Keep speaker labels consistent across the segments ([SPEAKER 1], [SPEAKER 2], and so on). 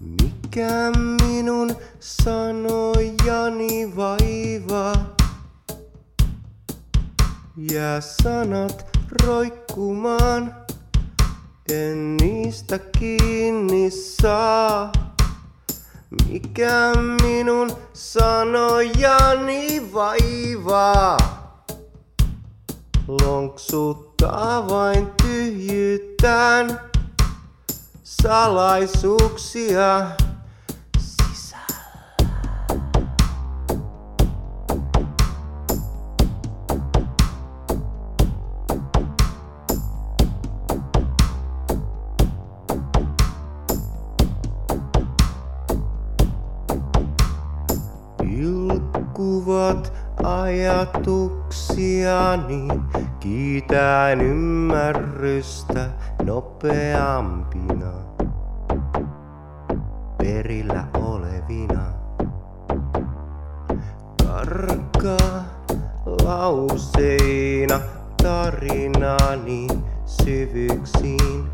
[SPEAKER 1] Mikä minun sanojani vaivaa? Jää sanat roikkumaan, en niistä kiinni saa. Mikä minun sanojani vaivaa? Lonksuttaa vain tyhjytään salaisuuksia ajatuksiani, kiitän ymmärrystä nopeampina, perillä olevina. Karkaa lauseina tarinani syvyyksiin,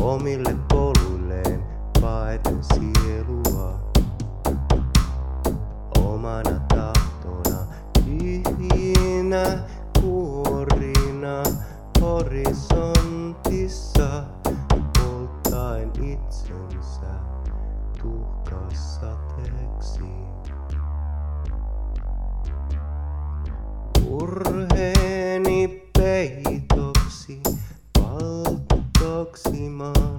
[SPEAKER 1] omille poluilleen paeten sielua. Omana proxima.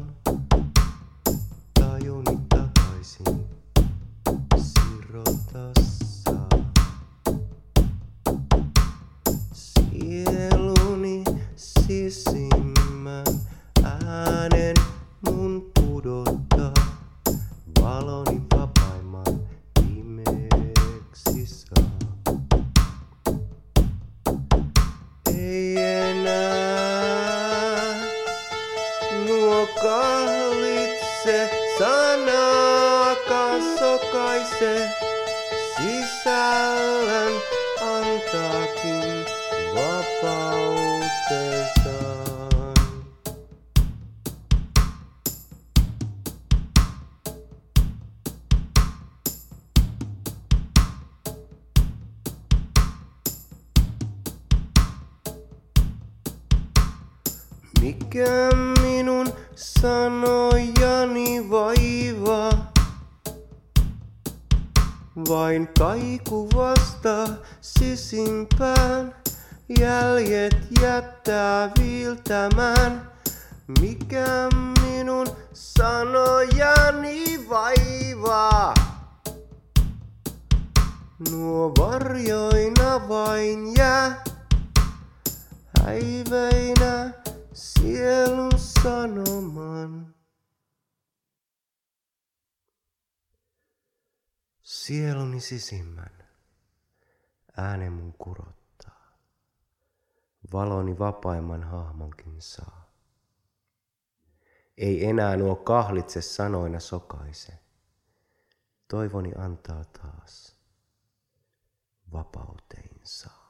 [SPEAKER 1] Kahlitse sanaakaan sokaise sisällön antaakin vapautensa. Mikä minun sanojani vaivaa? Vain kaiku vasta sisimpään, jäljet jättää viiltämään. Mikä minun sanojani vaivaa? Nuo varjoina vain jää, häiveinä Sieluni sisimmän äänen mun kurottaa. Valoni vapaimman hahmonkin saa. Ei enää nuo kahlitse sanoina sokaise. Toivoni antaa taas vapauteen saa.